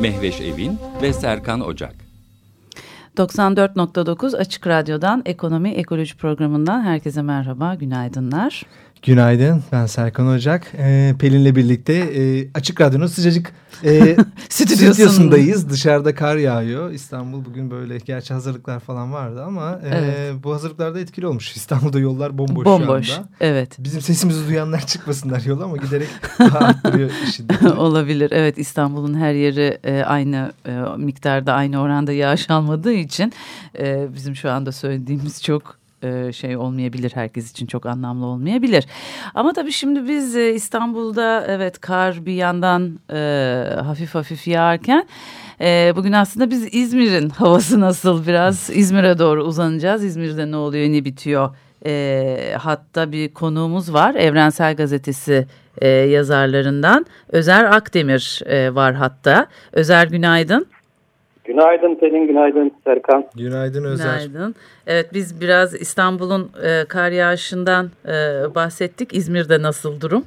Mehveş Evin ve Serkan Ocak. 94.9 Açık Radyo'dan Ekonomi Ekoloji Programı'ndan herkese merhaba, günaydınlar. Günaydın, ben Serkan Ocak. Ee, Pelin'le birlikte e, Açık Radyo'nun sıcacık e, stüdyosundayız. Dışarıda kar yağıyor. İstanbul bugün böyle, gerçi hazırlıklar falan vardı ama e, evet. bu hazırlıklarda etkili olmuş. İstanbul'da yollar bomboş, bomboş şu anda. evet. Bizim sesimizi duyanlar çıkmasınlar yola ama giderek daha arttırıyor şiddeti. Olabilir, evet İstanbul'un her yeri e, aynı e, miktarda, aynı oranda yağış almadığı için e, bizim şu anda söylediğimiz çok e, şey olmayabilir herkes için çok anlamlı olmayabilir. Ama tabii şimdi biz e, İstanbul'da evet kar bir yandan e, hafif hafif yağarken bugün aslında biz İzmir'in havası nasıl biraz İzmir'e doğru uzanacağız. İzmir'de ne oluyor ne bitiyor hatta bir konuğumuz var Evrensel Gazetesi yazarlarından Özer Akdemir var hatta. Özer günaydın. Günaydın Pelin, günaydın Serkan. Günaydın Özer. Günaydın. Evet biz biraz İstanbul'un e, kar yağışından e, bahsettik. İzmir'de nasıl durum?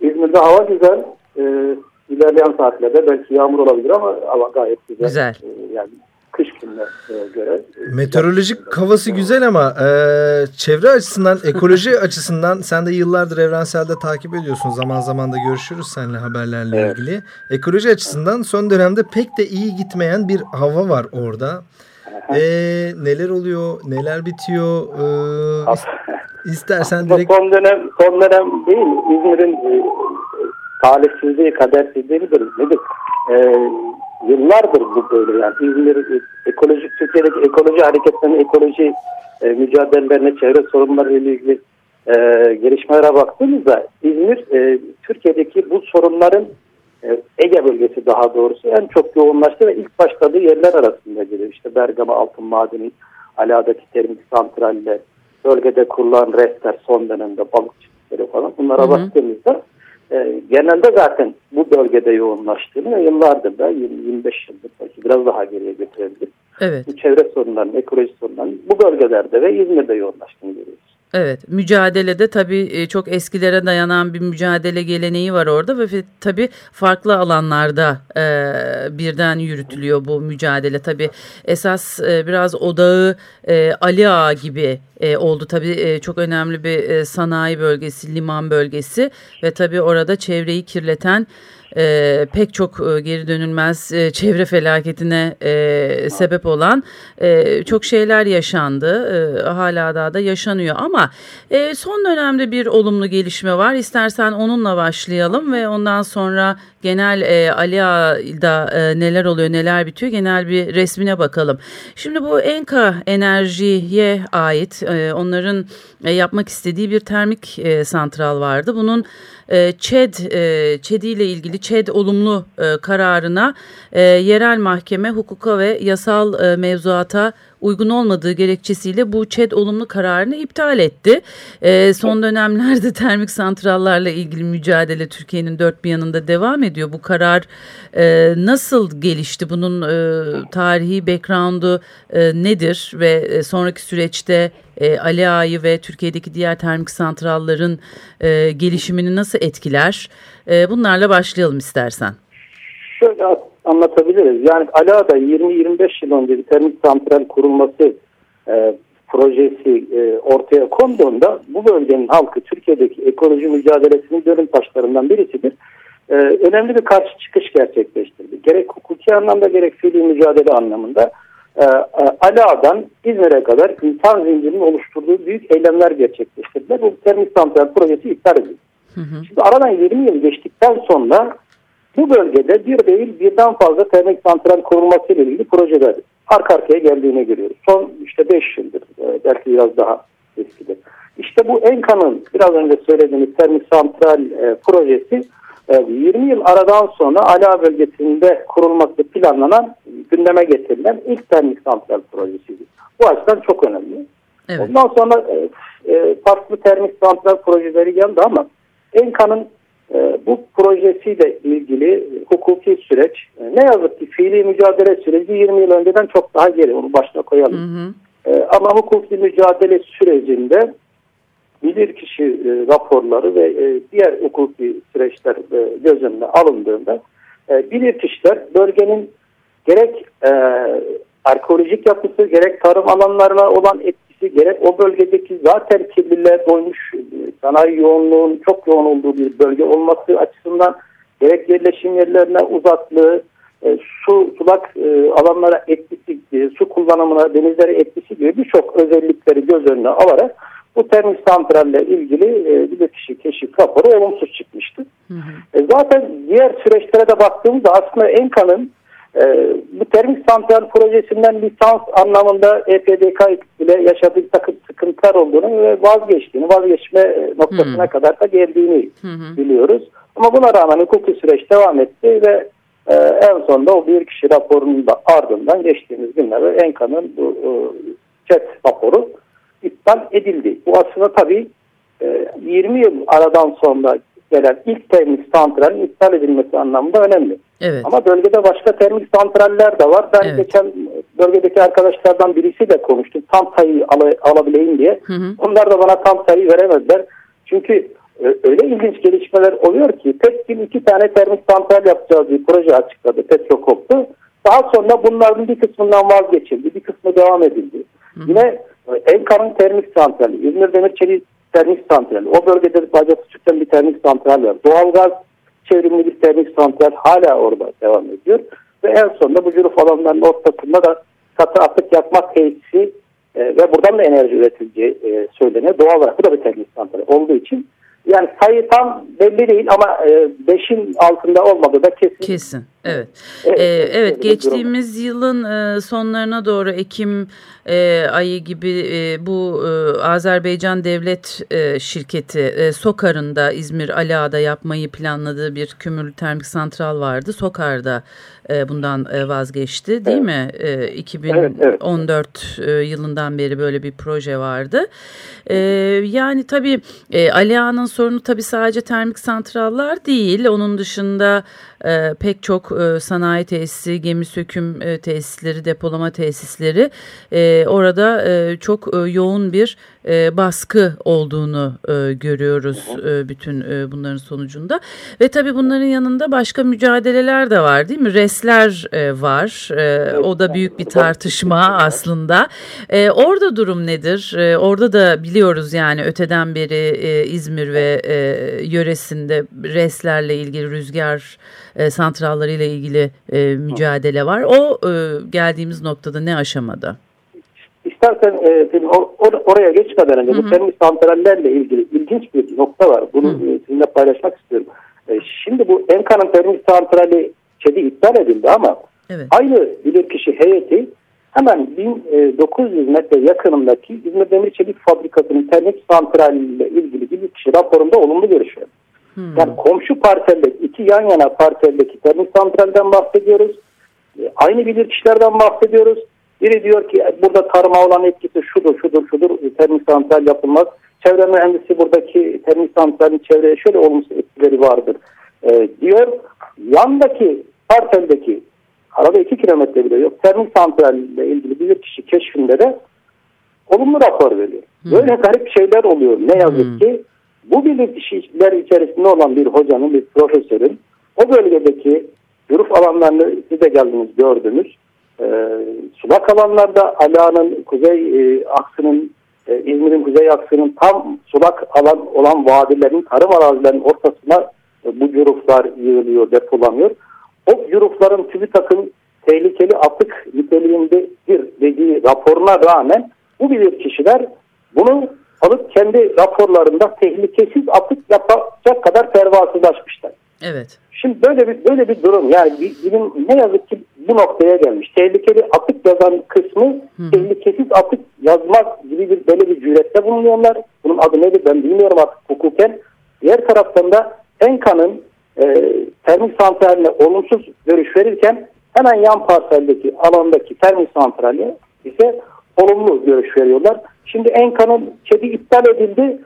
İzmir'de hava güzel. E, ilerleyen saatlerde belki yağmur olabilir ama hava gayet güzel. Güzel. E, yani kış gününe göre. Meteorolojik havası güzel ama e, çevre açısından, ekoloji açısından sen de yıllardır evrenselde takip ediyorsun. Zaman zaman da görüşürüz seninle haberlerle evet. ilgili. Ekoloji açısından son dönemde pek de iyi gitmeyen bir hava var orada. E, neler oluyor, neler bitiyor? E, istersen direkt... Son dönem, son dönem değil, İzmir'in e, talihsizliği, kadersizliği nedir? nedir? E, yıllardır bu böyle yani İzmir ekolojik Türkiye'deki ekoloji hareketlerinin ekoloji e, mücadelelerine çevre sorunları ile ilgili e, gelişmelere baktığımızda İzmir e, Türkiye'deki bu sorunların e, Ege bölgesi daha doğrusu en çok yoğunlaştı ve ilk başladığı yerler arasında geliyor. İşte Bergama Altın Madeni, Ala'daki termik santralle, bölgede kurulan restler son dönemde balık çiftlikleri falan bunlara hı hı. baktığımızda e, genelde zaten bu bölgede yoğunlaştığını ve yıllardır da 25 yıldır belki biraz daha geriye götürebilir. Evet. Bu çevre sorunlarının, ekoloji sorunlarının bu bölgelerde ve İzmir'de yoğunlaştığını. Evet mücadelede tabii e, çok eskilere dayanan bir mücadele geleneği var orada ve tabii farklı alanlarda e, birden yürütülüyor bu mücadele. Tabii esas e, biraz odağı e, Ali Ağa gibi e, oldu. Tabii e, çok önemli bir e, sanayi bölgesi, liman bölgesi ve tabii orada çevreyi kirleten e, pek çok e, geri dönülmez e, çevre felaketine e, sebep olan e, çok şeyler yaşandı. E, hala daha da yaşanıyor ama e, son dönemde bir olumlu gelişme var. İstersen onunla başlayalım ve ondan sonra genel e, Ali Ağa'da e, neler oluyor neler bitiyor genel bir resmine bakalım. Şimdi bu Enka Enerji'ye ait e, onların e, yapmak istediği bir termik e, santral vardı. Bunun e, ÇED, e, ÇED ile ilgili ÇED olumlu e, kararına e, yerel mahkeme hukuka ve yasal e, mevzuata uygun olmadığı gerekçesiyle bu ÇED olumlu kararını iptal etti. E, son dönemlerde termik santrallarla ilgili mücadele Türkiye'nin dört bir yanında devam ediyor. Bu karar e, nasıl gelişti? Bunun e, tarihi background'u e, nedir ve e, sonraki süreçte e, Ali Ağa'yı ve Türkiye'deki diğer termik santralların e, gelişimini nasıl etkiler? E, bunlarla başlayalım istersen. Şöyle anlatabiliriz. Yani Ali Ağa'da 20-25 yıl önce bir termik santral kurulması e, projesi e, ortaya konduğunda bu bölgenin halkı Türkiye'deki ekoloji mücadelesinin dönüm taşlarından birisidir. E, önemli bir karşı çıkış gerçekleştirdi. Gerek hukuki anlamda gerek fiili mücadele anlamında e, e, Ala'dan İzmir'e kadar insan zincirinin oluşturduğu büyük eylemler gerçekleştirdiler. Bu termik santral projesi iptal edildi. Hı hı. Şimdi aradan 20 yıl geçtikten sonra bu bölgede bir değil birden fazla termik santral kurulması ile ilgili projeler arka arkaya geldiğini görüyoruz. Son işte 5 yıldır e, belki biraz daha eskidir. İşte bu Enka'nın biraz önce söylediğimiz termik santral e, projesi 20 e, yıl aradan sonra Ala bölgesinde kurulması planlanan gündeme getirilen ilk termik santral projesiydi. Bu açıdan çok önemli. Evet. Ondan sonra e, e, farklı termik santral projeleri geldi ama Enka'nın e, bu projesiyle ilgili hukuki süreç e, ne yazık ki fiili mücadele süreci 20 yıl önceden çok daha geri onu başta koyalım. Hı hı. E, ama hukuki mücadele sürecinde bilirkişi e, raporları ve e, diğer hukuki süreçler e, göz önüne alındığında e, bilirkişiler bölgenin gerek e, arkeolojik yapısı gerek tarım alanlarına olan etkisi gerek o bölgedeki zaten kirliliğe doymuş e, sanayi yoğunluğun çok yoğun olduğu bir bölge olması açısından gerek yerleşim yerlerine uzaklığı e, su sulak e, alanlara etkisi, e, su kullanımına denizlere etkisi gibi birçok özellikleri göz önüne alarak bu termik santralle ilgili e, bilirkişi keşif raporu olumsuz çıkmıştı. Hı hı. E, zaten diğer süreçlere de baktığımızda aslında Enka'nın e, bu termik santral projesinden lisans anlamında EPDK ile yaşadığı takım sıkıntılar olduğunu ve vazgeçtiğini, vazgeçme e, noktasına Hmm. kadar da geldiğini Hı hı. biliyoruz. Ama buna rağmen hukuki süreç devam etti ve e, en sonunda o bir kişi raporunun da ardından geçtiğimiz günlerde Enka'nın bu e, chat raporu iptal edildi. Bu aslında tabii e, 20 yıl aradan sonra gelen ilk termik santralin iptal edilmesi anlamında önemli. Evet. Ama bölgede başka termik santraller de var. Ben Evet. geçen bölgedeki arkadaşlardan birisiyle konuştum. Tam sayıyı ala- alabileyim diye. Hı hı. Onlar da bana tam sayı veremediler. Çünkü e, öyle ilginç gelişmeler oluyor ki tek gün iki tane termik santral yapacağız bir proje açıkladı Petrokop'tu. Daha sonra bunların bir kısmından vazgeçildi. Bir kısmı devam edildi. Yine e, Enkar'ın termik santrali, İzmir Demirçelik termik santrali. O bölgede Bacası Süt'ten bir termik santral var. Doğalgaz çevrimli bir termik santral hala orada devam ediyor. Ve en sonunda bu cüruf alanlarının ortasında da katı atık yakma tesisi e, ve buradan da enerji üretileceği e, söyleniyor. Doğal olarak bu da bir termik santral olduğu için yani sayı tam belli değil ama 5'in altında olmadığı da kesin. Kesin. Evet. Evet, Ee, evet, evet bir durum. geçtiğimiz yılın e, sonlarına doğru Ekim e, ayı gibi e, bu e, Azerbaycan Devlet e, Şirketi e, Sokar'ın da İzmir Aliağa'da yapmayı planladığı bir kömürlü termik santral vardı. Sokar'da e, bundan e, vazgeçti değil Evet. mi? E, Evet, evet. 2014 e, yılından beri böyle bir proje vardı. E, yani tabii e, Aliağa'nın sorunu tabii sadece termik santrallar değil. Onun dışında e, pek çok e, sanayi tesisi, gemi söküm e, tesisleri, depolama tesisleri e, orada e, çok e, yoğun bir e, baskı olduğunu e, görüyoruz e, bütün e, bunların sonucunda. Ve tabii bunların yanında başka mücadeleler de var değil mi? Resler e, var. E, o da büyük bir tartışma aslında. E, orada durum nedir? E, orada da biliyoruz yani öteden beri e, İzmir ve e, yöresinde reslerle ilgili rüzgar e, santrallarıyla ilgili e, mücadele var. O e, geldiğimiz noktada ne aşamada? İstersen e, or- or- oraya geçmeden önce bu termik santrallerle ilgili ilginç bir nokta var. Bunu Hı. e, sizinle paylaşmak istiyorum. E, şimdi bu Enka'nın termik santrali ÇED'i iptal edildi ama Evet. aynı bilirkişi heyeti hemen 1900 metre yakınındaki İzmir Demir Çelik Fabrikası'nın termik santraliyle ilgili bilirkişi raporunda olumlu görüşüyor. Hmm. Yani komşu parselde iki yan yana parseldeki termik santralden bahsediyoruz. E, Aynı bilirkişilerden bahsediyoruz. Biri diyor ki "E, burada tarıma olan etkisi şudur şudur şudur termik santral yapılmaz. Çevre mühendisi buradaki termik santralin çevreye şöyle olumsuz etkileri vardır e, diyor. Yandaki parseldeki arada iki kilometre bile yok termik santralle ilgili bilirkişi keşfinde de olumlu rapor veriyor. Böyle garip şeyler oluyor. Ne yazık Hmm. ki bu bilirkişiler içerisinde olan bir hocanın, bir profesörün o bölgedeki yuruf alanlarını siz de geldiniz gördünüz. Ee, sulak alanlarda Ala'nın kuzey e, aksının e, İzmir'in kuzey aksının tam sulak alan olan vadilerin tarım arazilerinin ortasına e, bu yuruflar yığılıyor, depolanıyor. O yurufların TÜBİTAK'ın tehlikeli atık niteliğindedir dediği raporuna rağmen bu bilir kişiler bunu alıp kendi raporlarında tehlikesiz atık yapacak kadar pervasızlaşmışlar. Evet. Şimdi böyle bir böyle bir durum yani bi- bilim ne yazık ki bu noktaya gelmiş. Tehlikeli atık yazan kısmı tehlikesiz atık yazmak gibi bir böyle bir cürette bulunuyorlar. Bunun adı nedir ben bilmiyorum artık hukuken. Diğer taraftan da Enka'nın e, termik santraline olumsuz görüş verirken Hemen yan parseldeki alandaki termik santrali ise olumlu görüş veriyorlar. Şimdi Enka'nın ÇED'i iptal edildi.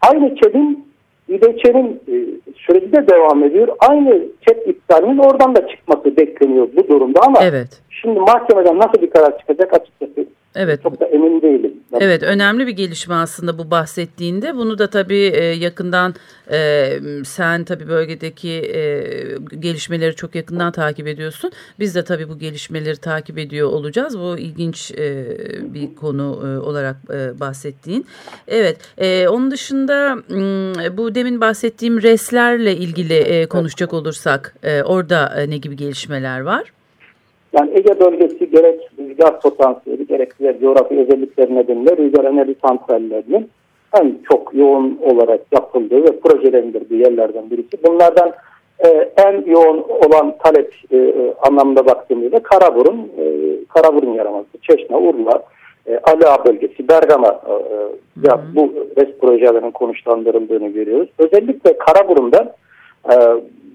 Aynı ÇED'in İDÇ'nin e, süreci de devam ediyor. Aynı ÇED iptalinin oradan da çıkması bekleniyor bu durumda ama evet. şimdi mahkemeden nasıl bir karar çıkacak açıkçası Evet. Çok da emin değilim. Evet önemli bir gelişme aslında bu bahsettiğinde. Bunu da tabii e, yakından e, sen tabii bölgedeki e, gelişmeleri çok yakından takip ediyorsun. Biz de tabii bu gelişmeleri takip ediyor olacağız. Bu ilginç bir konu olarak bahsettiğin. Evet onun dışında bu demin bahsettiğim reslerle ilgili konuşacak olursak orada ne gibi gelişmeler var? Yani Ege bölgesi gerek rüzgar potansiyeli gerek diğer coğrafi özellikleri nedeniyle rüzgar enerji santrallerinin en çok yoğun olarak yapıldığı ve projelendirdiği yerlerden birisi. Bunlardan e, en yoğun olan talep e, anlamında baktığımızda Karaburun, e, Karaburun yaraması, Çeşme, Urla, e, Ali Ağa bölgesi, Bergama e, ya bu res projelerinin konuşlandırıldığını görüyoruz. Özellikle Karaburun'da e,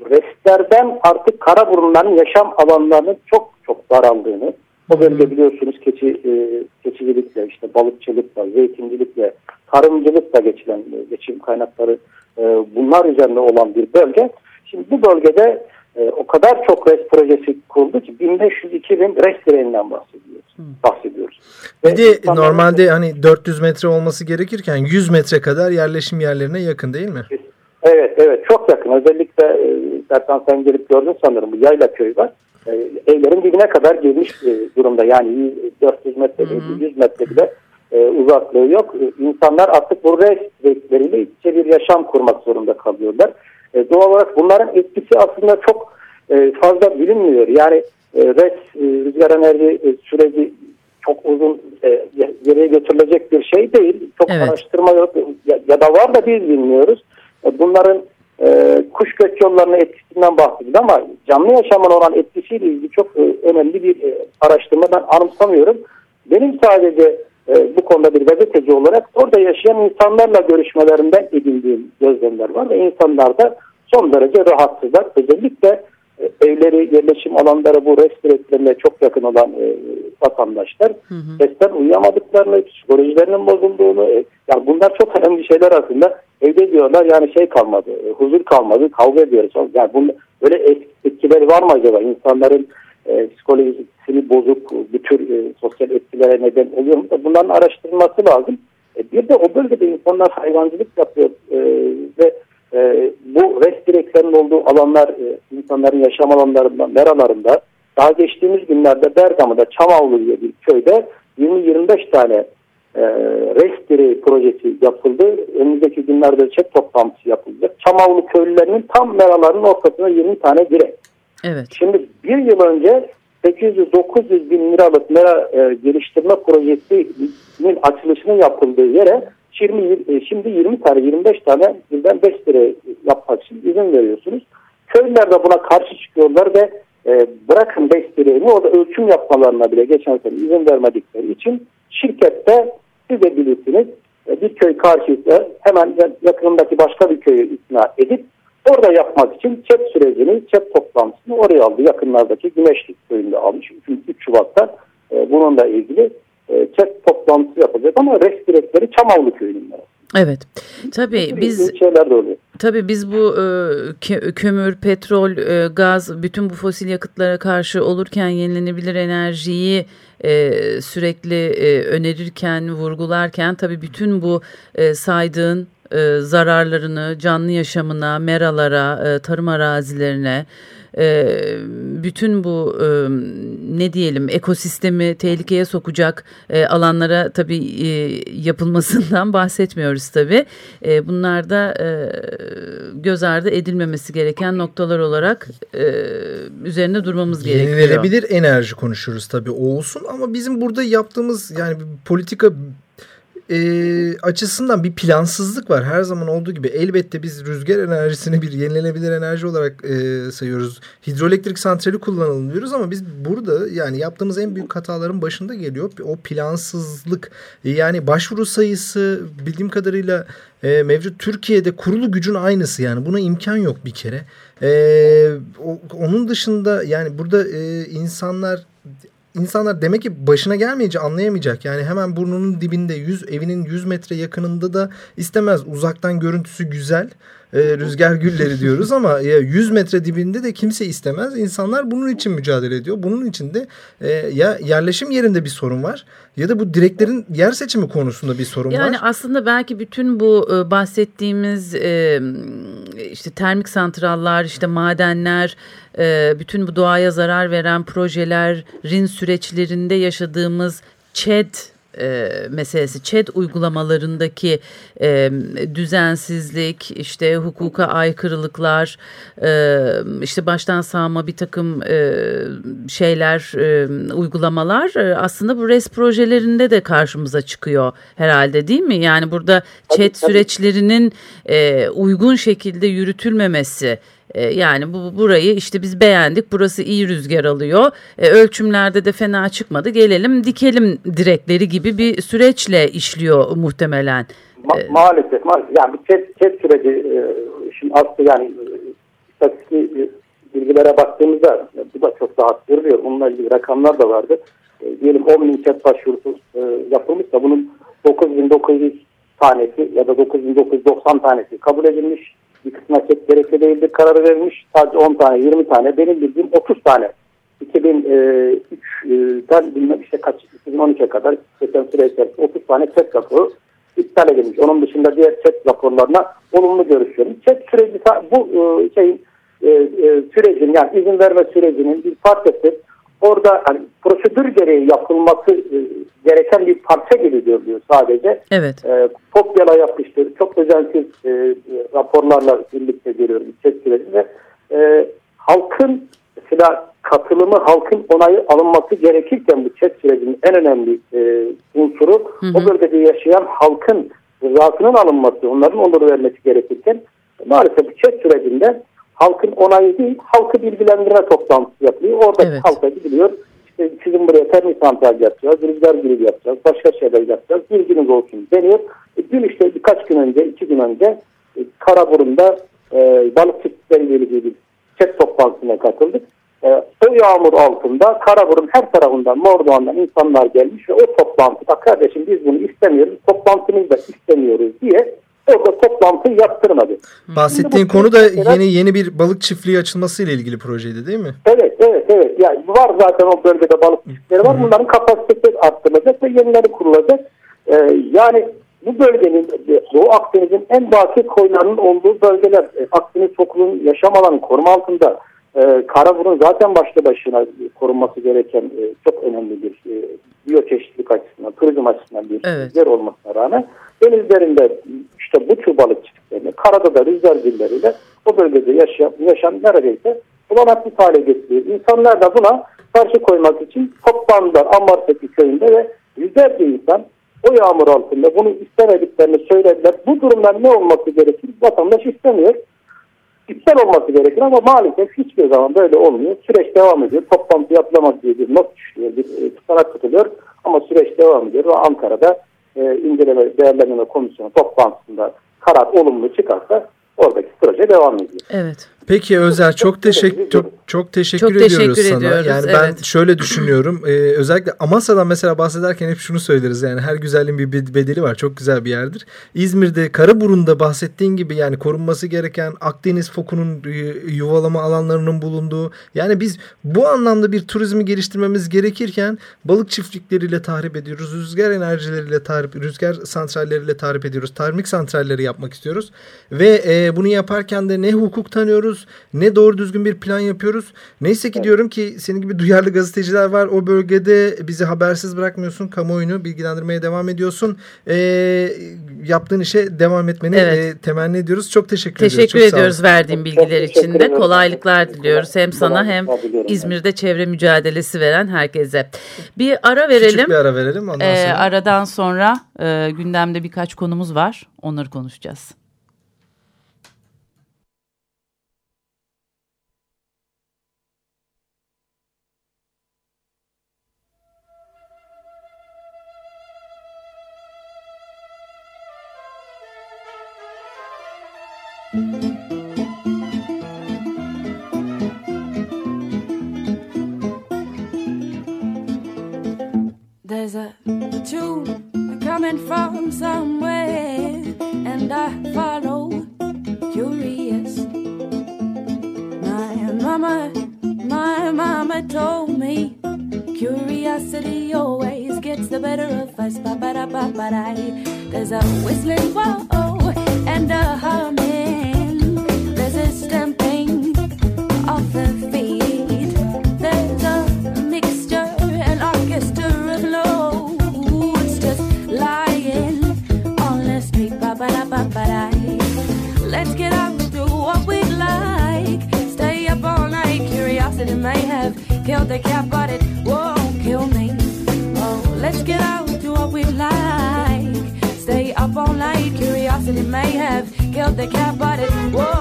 restlerden artık Karaburunların yaşam alanlarının çok çok daraldığını, o bölge biliyorsunuz keçi, e, keçicilikle, işte balıkçılıkla, zeytincilikle, tarımcılıkla geçilen e, geçim kaynakları e, bunlar üzerinde olan bir bölge. Şimdi bu bölgede e, o kadar çok RES projesi kuruldu ki 1500-2000 RES direğinden bahsediyoruz. Hmm. bahsediyoruz. Bir de normalde hani 400 metre olması gerekirken 100 metre kadar yerleşim yerlerine yakın değil mi? Evet, evet çok yakın. Özellikle e, sen gelip gördün sanırım bu Yayla Köyü var. E, evlerin dibine kadar girmiş e, durumda. Yani 400 metre, hı hı. 100 metre bile e, uzaklığı yok. E, insanlar artık bu restleriyle içe bir yaşam kurmak zorunda kalıyorlar. E, doğal olarak bunların etkisi aslında çok e, fazla bilinmiyor. Yani e, res, e, rüzgar enerji e, süreci çok uzun e, geriye götürülecek bir şey değil. Çok evet. araştırma yok ya, ya da var da biz bilmiyoruz. E, bunların e, kuş göç yollarına etkisinden bahsediyor ama canlı yaşamın olan etkisiyle ilgili çok e, önemli bir e, araştırma ben anımsamıyorum. Benim sadece e, bu konuda bir gazeteci olarak orada yaşayan insanlarla görüşmelerinden edindiğim gözlemler var ve insanlar da son derece rahatsızlar. Özellikle e, evleri, yerleşim alanları bu rest çok yakın olan e, vatandaşlar sesten uyuyamadıklarını, psikolojilerinin bozulduğunu, e, yani bunlar çok önemli şeyler aslında. Evde diyorlar yani şey kalmadı, e, huzur kalmadı, kavga ediyoruz. Yani bunun böyle etkileri var mı acaba? İnsanların e, psikolojisini bozuk, bu tür e, sosyal etkilere neden oluyor mu? Bunların araştırılması lazım. E, bir de o bölgede insanlar hayvancılık yapıyor e, ve e, bu rest direklerinin olduğu alanlar e, insanların yaşam alanlarında, meralarında daha geçtiğimiz günlerde Bergama'da Çamavlı diye bir köyde 20-25 tane e, rest direği projesi yapıldı. Önümüzdeki günlerde çek toplantısı yapılacak. Çamavlı köylülerinin tam meralarının ortasına 20 tane direk. Evet. Şimdi bir yıl önce 800-900 bin liralık mera e, geliştirme projesinin açılışının yapıldığı yere 20, e, şimdi 20 tane 25 tane birden 5 lira yapmak için izin veriyorsunuz. Köylüler de buna karşı çıkıyorlar ve e, bırakın 5 lirayı orada ölçüm yapmalarına bile geçen sene izin vermedikleri için şirkette siz de bilirsiniz e, bir köy karşıysa hemen yakınındaki başka bir köyü ikna edip orada yapmak için çet sürecini, çet toplantısını oraya aldı. Yakınlardaki Güneşlik köyünde almış. 3 Şubat'ta e, bununla ilgili e, chat toplantısı yapacak ama res direkleri Çamavlı köyünün Evet. Tabii biz şeyler de oluyor. Tabii biz bu e, kömür, petrol, e, gaz bütün bu fosil yakıtlara karşı olurken yenilenebilir enerjiyi e, sürekli e, önerirken, vurgularken tabii bütün bu e, saydığın e, zararlarını canlı yaşamına, meralara, e, tarım arazilerine, e, bütün bu e, ne diyelim ekosistemi tehlikeye sokacak e, alanlara tabii e, yapılmasından bahsetmiyoruz tabii. E, bunlar da e, göz ardı edilmemesi gereken noktalar olarak e, üzerine durmamız gerekiyor. Yenilenebilir enerji konuşuyoruz tabii o olsun ama bizim burada yaptığımız yani politika e, açısından bir plansızlık var. Her zaman olduğu gibi elbette biz rüzgar enerjisini bir yenilenebilir enerji olarak e, sayıyoruz. Hidroelektrik santrali kullanalım diyoruz ama biz burada yani yaptığımız en büyük hataların başında geliyor. O plansızlık yani başvuru sayısı bildiğim kadarıyla e, mevcut Türkiye'de kurulu gücün aynısı yani buna imkan yok bir kere. E, o, onun dışında yani burada e, insanlar insanlar demek ki başına gelmeyince anlayamayacak. Yani hemen burnunun dibinde 100 evinin 100 metre yakınında da istemez. Uzaktan görüntüsü güzel. E, rüzgar gülleri diyoruz ama ya 100 metre dibinde de kimse istemez. İnsanlar bunun için mücadele ediyor. Bunun için de e, ya yerleşim yerinde bir sorun var ya da bu direklerin yer seçimi konusunda bir sorun yani var. Yani aslında belki bütün bu e, bahsettiğimiz e, işte termik santrallar, işte madenler, e, bütün bu doğaya zarar veren projelerin süreçlerinde yaşadığımız ÇED e, meselesi, ÇED uygulamalarındaki e, düzensizlik, işte hukuka aykırılıklar, e, işte baştan sağma bir takım e, şeyler, e, uygulamalar e, aslında bu RES projelerinde de karşımıza çıkıyor herhalde değil mi? Yani burada ÇED süreçlerinin e, uygun şekilde yürütülmemesi, e, yani bu burayı işte biz beğendik. Burası iyi rüzgar alıyor. E, ölçümlerde de fena çıkmadı. Gelelim dikelim direkleri gibi bir süreçle işliyor muhtemelen. Ma e, maalesef, maalesef. Yani bu chat, chat süreci e, şimdi aslında yani istatistik bilgilere baktığımızda bu da çok daha arttırılıyor. Bununla ilgili rakamlar da vardı. E, diyelim 10 bin chat başvurusu e, yapılmışsa bunun 9900 tanesi ya da 9990 tanesi kabul edilmiş bir kısmına set gerekli değildir kararı verilmiş. Sadece 10 tane 20 tane benim bildiğim 30 tane 2003'ten bilmem işte kaç 2012'ye kadar geçen süre içerisinde 30 tane set raporu iptal edilmiş. Onun dışında diğer set raporlarına olumlu görüşüyorum. Set süreci bu e, şeyin e, e, sürecin yani izin verme sürecinin bir parçası orada hani prosedür gereği yapılması e, gereken bir parça gibi görülüyor sadece. Evet. E, kopyala yapıştır. Çok özensiz e, raporlarla birlikte görüyoruz chat sürecinde. E, halkın mesela katılımı, halkın onayı alınması gerekirken bu chat sürecinin en önemli e, unsuru hı hı. o bölgede yaşayan halkın rızasının alınması, onların onuru vermesi gerekirken maalesef bu chat sürecinde halkın onayı değil, halkı bilgilendirme toplantısı yapılıyor. Orada evet. halka gidiliyor. İşte sizin buraya termik santral yapacağız, rüzgar gribi yapacağız, başka şeyler yapacağız. Bilginiz olsun deniyor. E, dün işte birkaç gün önce, iki gün önce e, Karaburun'da e, balık çiftlikleriyle ilgili bir chat toplantısına katıldık. E, o yağmur altında Karaburun her tarafından Mordoğan'dan insanlar gelmiş ve o toplantıda kardeşim biz bunu istemiyoruz, toplantımızı da istemiyoruz diye orada toplantı yaptırmadı. Bahsettiğin konu da yeni yeni bir balık çiftliği açılması ile ilgili projeydi değil mi? Evet, evet, evet. Yani var zaten o bölgede balık çiftlikleri var. Bunların kapasitesi arttırılacak ve yenileri kurulacak. Ee, yani bu bölgenin Doğu Akdeniz'in en baki koylarının olduğu bölgeler e, Akdeniz Sokulu'nun yaşam alanı koruma altında e, Karaburun zaten başlı başına korunması gereken e, çok önemli bir e, biyoçeşitlik açısından, turizm açısından bir evet. yer olmasına rağmen denizlerinde işte bu tür balık çiftliklerini, karada da rüzgar zilleriyle o bölgede yaşayan, yaşam neredeyse bulanaklı hale getiriyor. İnsanlar da buna karşı koymak için toplandılar Ambartepe köyünde ve yüzlerce insan o yağmur altında bunu istemediklerini söylediler. Bu durumda ne olması gerekir? Vatandaş istemiyor. İptal olması gerekir ama maalesef hiçbir zaman böyle olmuyor. Süreç devam ediyor. Toplantı yapılamaz diye bir not düşüyor. Bir e, tutanak tutuluyor ama süreç devam ediyor ve Ankara'da e, inceleme değerlendirme komisyonu toplantısında karar olumlu çıkarsa oradaki proje devam ediyor. Evet. Peki Özer çok teşekkür çok, çok teşekkür çok ediyoruz teşekkür sana. Ediyoruz, yani ben evet. şöyle düşünüyorum. Ee, özellikle Amasya'dan mesela bahsederken hep şunu söyleriz. Yani her güzelliğin bir bedeli var. Çok güzel bir yerdir. İzmir'de Karaburun'da bahsettiğin gibi yani korunması gereken Akdeniz fokunun e, yuvalama alanlarının bulunduğu yani biz bu anlamda bir turizmi geliştirmemiz gerekirken balık çiftlikleriyle tahrip ediyoruz. Rüzgar enerjileriyle tahrip, rüzgar santralleriyle tahrip ediyoruz. Termik santralleri yapmak istiyoruz. Ve e, bunu yaparken de ne hukuk tanıyoruz yapıyoruz ne doğru düzgün bir plan yapıyoruz. Neyse ki evet. diyorum ki senin gibi duyarlı gazeteciler var o bölgede bizi habersiz bırakmıyorsun. Kamuoyunu bilgilendirmeye devam ediyorsun. E, yaptığın işe devam etmeni evet. e, temenni ediyoruz. Çok teşekkür, teşekkür ediyoruz. Teşekkür ediyoruz verdiğin bilgiler için de. Kolaylıklar diliyoruz hem sana hem İzmir'de çevre mücadelesi veren herkese. Bir ara verelim. Küçük bir ara verelim. Ondan sonra... Ee, aradan sonra e, gündemde birkaç konumuz var. Onları konuşacağız. There's a tune coming from somewhere, and I follow, curious. My mama, my mama told me, curiosity always gets the better of us. Ba ba da ba ba da. There's a whistling whoa and a humming. There's a stamping of the feet. The cat, but it won't kill me. Oh, let's get out do what we like. Stay up all night. Curiosity may have killed the cat, but it won't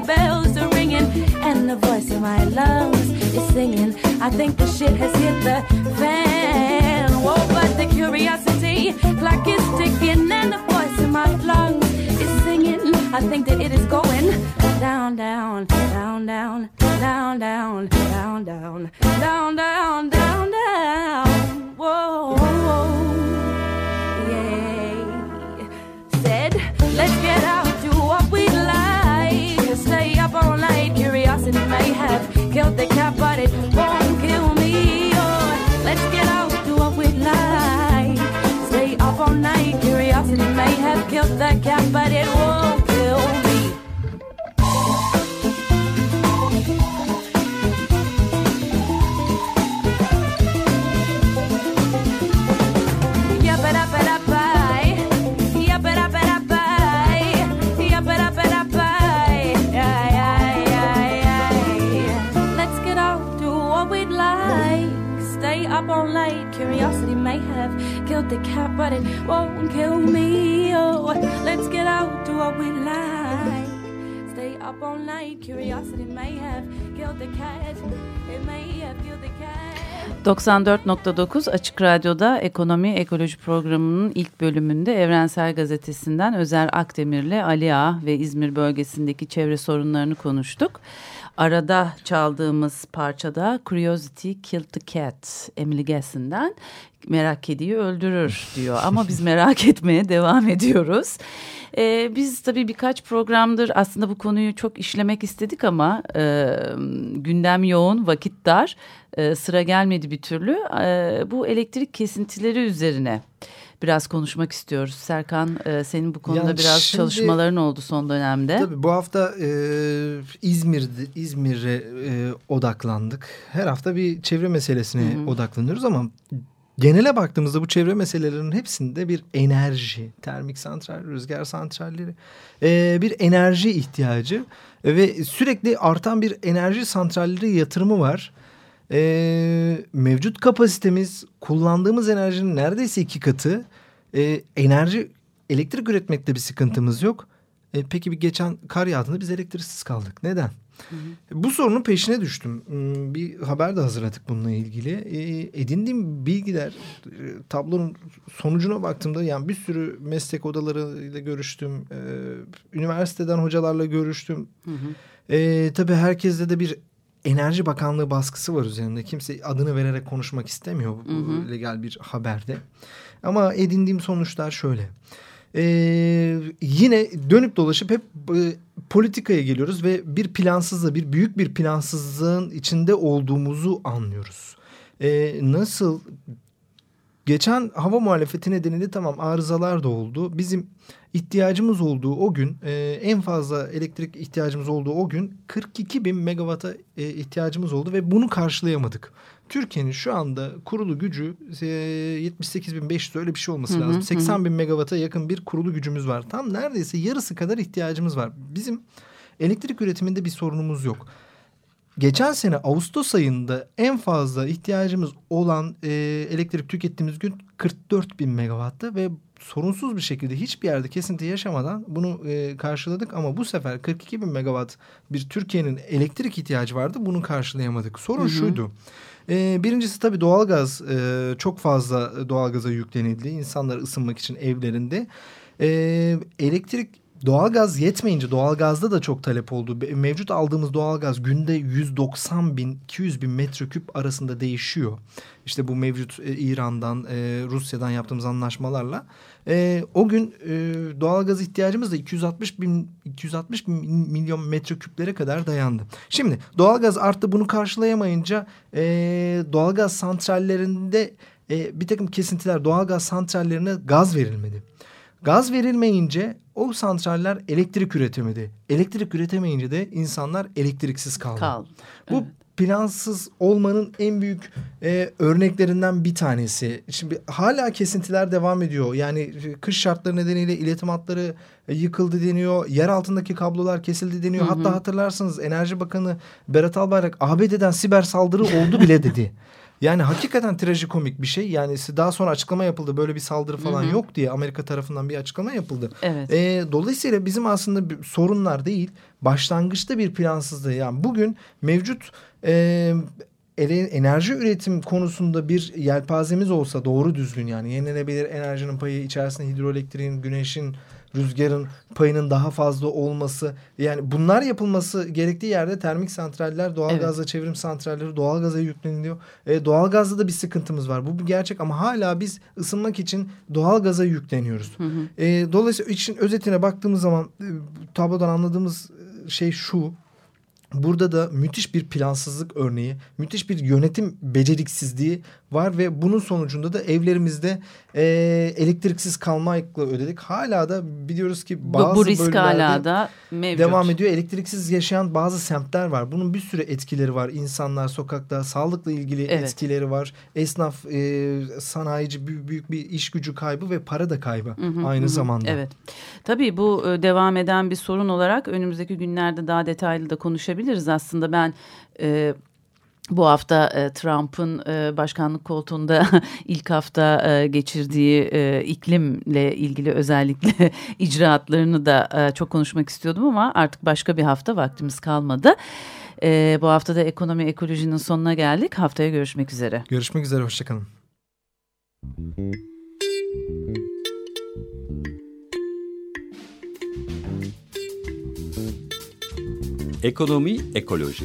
bells are ringing, and the voice in my lungs is singing. I think the shit has hit the fan. Whoa, but the curiosity clock is ticking, and the voice in my lungs is singing. I think that it is going down, down, down, down, down, down, down, down, down, down, down, down. Whoa, yeah. Said, let's get out, Curiosity may have killed the cat, but it won't kill me. Oh, let's get out, do what we like. Stay up all night. Curiosity may have killed the cat, but it won't killed the cat, but it won't kill me. Oh, let's get out, do what we like. Stay up all night. Curiosity may have killed the cat. It may have killed the cat. 94.9 Açık Radyo'da Ekonomi Ekoloji Programı'nın ilk bölümünde Evrensel Gazetesi'nden Özer Akdemir'le Ali Ağa ve İzmir bölgesindeki çevre sorunlarını konuştuk. Arada çaldığımız parçada Curiosity Killed the Cat Emily Gassen'den merak kediyi öldürür diyor. Ama biz merak etmeye devam ediyoruz. Ee, biz tabii birkaç programdır aslında bu konuyu çok işlemek istedik ama e, gündem yoğun, vakit dar, e, sıra gelmedi bir türlü. E, bu elektrik kesintileri üzerine biraz konuşmak istiyoruz. Serkan e, senin bu konuda Yani biraz şimdi- çalışmaların oldu son dönemde. Tabii bu hafta e, İzmir'de İzmir'e e, odaklandık. Her hafta bir çevre meselesine Hı hı. odaklanıyoruz ama genele baktığımızda bu çevre meselelerinin hepsinde bir enerji, termik santral, rüzgar santralleri, e, bir enerji ihtiyacı ve sürekli artan bir enerji santralleri yatırımı var. E, mevcut kapasitemiz kullandığımız enerjinin neredeyse iki katı. E, enerji elektrik üretmekte bir sıkıntımız yok. E, peki bir geçen kar yağdığında biz elektriksiz kaldık. Neden? Bu sorunun peşine düştüm. Hmm, Bir haber de hazırladık bununla ilgili. E, edindiğim bilgiler, e, tablonun sonucuna baktığımda yani bir sürü meslek odalarıyla görüştüm. E, üniversiteden hocalarla görüştüm. Hı hı. E, tabii herkeste de bir Enerji Bakanlığı baskısı var üzerinde. Kimse adını vererek konuşmak istemiyor bu, hı. legal bir haberde. Ama edindiğim sonuçlar şöyle. Ee, yine dönüp dolaşıp hep e, politikaya geliyoruz ve bir plansızlığı, bir büyük bir plansızlığın içinde olduğumuzu anlıyoruz. Ee, nasıl geçen hava muhalefeti nedeniyle tamam arızalar da oldu. Bizim ihtiyacımız olduğu o gün e, en fazla elektrik ihtiyacımız olduğu o gün 42 bin megawata e, ihtiyacımız oldu ve bunu karşılayamadık. Türkiye'nin şu anda kurulu gücü e, 78.500 öyle bir şey olması hı hı, lazım. 80 bin megawata yakın bir kurulu gücümüz var. Tam neredeyse yarısı kadar ihtiyacımız var. Bizim elektrik üretiminde bir sorunumuz yok. Geçen sene Ağustos ayında en fazla ihtiyacımız olan e, elektrik tükettiğimiz gün 44 bin megawattı ve sorunsuz bir şekilde hiçbir yerde kesinti yaşamadan bunu e, karşıladık ama bu sefer 42 bin megawatt bir Türkiye'nin elektrik ihtiyacı vardı bunu karşılayamadık. Sorun hı hı. şuydu. E, birincisi tabii doğalgaz e, çok fazla doğalgaza yüklenildi insanlar ısınmak için evlerinde. E, elektrik Doğalgaz yetmeyince doğalgazda da çok talep oldu. Mevcut aldığımız doğalgaz günde 190 bin 200 bin metreküp arasında değişiyor. İşte bu mevcut e, İran'dan e, Rusya'dan yaptığımız anlaşmalarla. E, o gün e, doğalgaz ihtiyacımız da 260 bin 260 bin milyon metreküplere kadar dayandı. Şimdi doğalgaz arttı bunu karşılayamayınca e, doğalgaz santrallerinde e, bir takım kesintiler doğalgaz santrallerine gaz verilmedi. Gaz verilmeyince o santraller elektrik üretemedi. Elektrik üretemeyince de insanlar elektriksiz kaldı. Kaldı. Bu evet. plansız olmanın en büyük e, örneklerinden bir tanesi. Şimdi hala kesintiler devam ediyor. Yani e, kış şartları nedeniyle iletim hatları e, yıkıldı deniyor. Yer altındaki kablolar kesildi deniyor. Hı hı. Hatta hatırlarsınız Enerji Bakanı Berat Albayrak ABD'den siber saldırı oldu bile dedi. Yani hakikaten trajikomik bir şey. Yani daha sonra açıklama yapıldı. Böyle bir saldırı falan Hı -hı. yok diye Amerika tarafından bir açıklama yapıldı. Evet. E, dolayısıyla bizim aslında sorunlar değil. Başlangıçta bir plansızlığı. Yani bugün mevcut e, enerji üretim konusunda bir yelpazemiz olsa doğru düzgün yani yenilenebilir enerjinin payı içerisinde hidroelektriğin, güneşin, rüzgarın payının daha fazla olması yani bunlar yapılması gerektiği yerde termik santraller doğalgazla evet. çevrim santralleri doğalgaza yükleniliyor. E, doğalgazda da bir sıkıntımız var. Bu bir gerçek ama hala biz ısınmak için doğalgaza yükleniyoruz. Hı hı. E, dolayısıyla için özetine baktığımız zaman e, tablodan anladığımız e, şey şu Burada da müthiş bir plansızlık örneği, müthiş bir yönetim beceriksizliği var ve bunun sonucunda da evlerimizde e, elektriksiz kalmakla ödedik. Hala da biliyoruz ki bazı bu, bu risk hala da mevcut. devam ediyor. Elektriksiz yaşayan bazı semtler var. Bunun bir sürü etkileri var. İnsanlar sokakta sağlıkla ilgili evet. etkileri var. Esnaf, e, sanayici büyük, büyük bir iş gücü kaybı ve para da kaybı hı hı, aynı hı. zamanda. Evet. Tabii bu e, devam eden bir sorun olarak önümüzdeki günlerde daha detaylı da konuşabiliriz aslında. Ben e, bu hafta e, Trump'ın e, başkanlık koltuğunda ilk hafta e, geçirdiği e, iklimle ilgili özellikle icraatlarını da e, çok konuşmak istiyordum ama artık başka bir hafta vaktimiz kalmadı. E, bu hafta da ekonomi ekolojinin sonuna geldik. Haftaya görüşmek üzere. Görüşmek üzere, hoşçakalın. Ekonomi ekoloji.